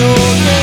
your name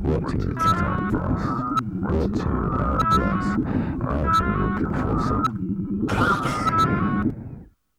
What is time lost? What time I lost? I've been looking for some.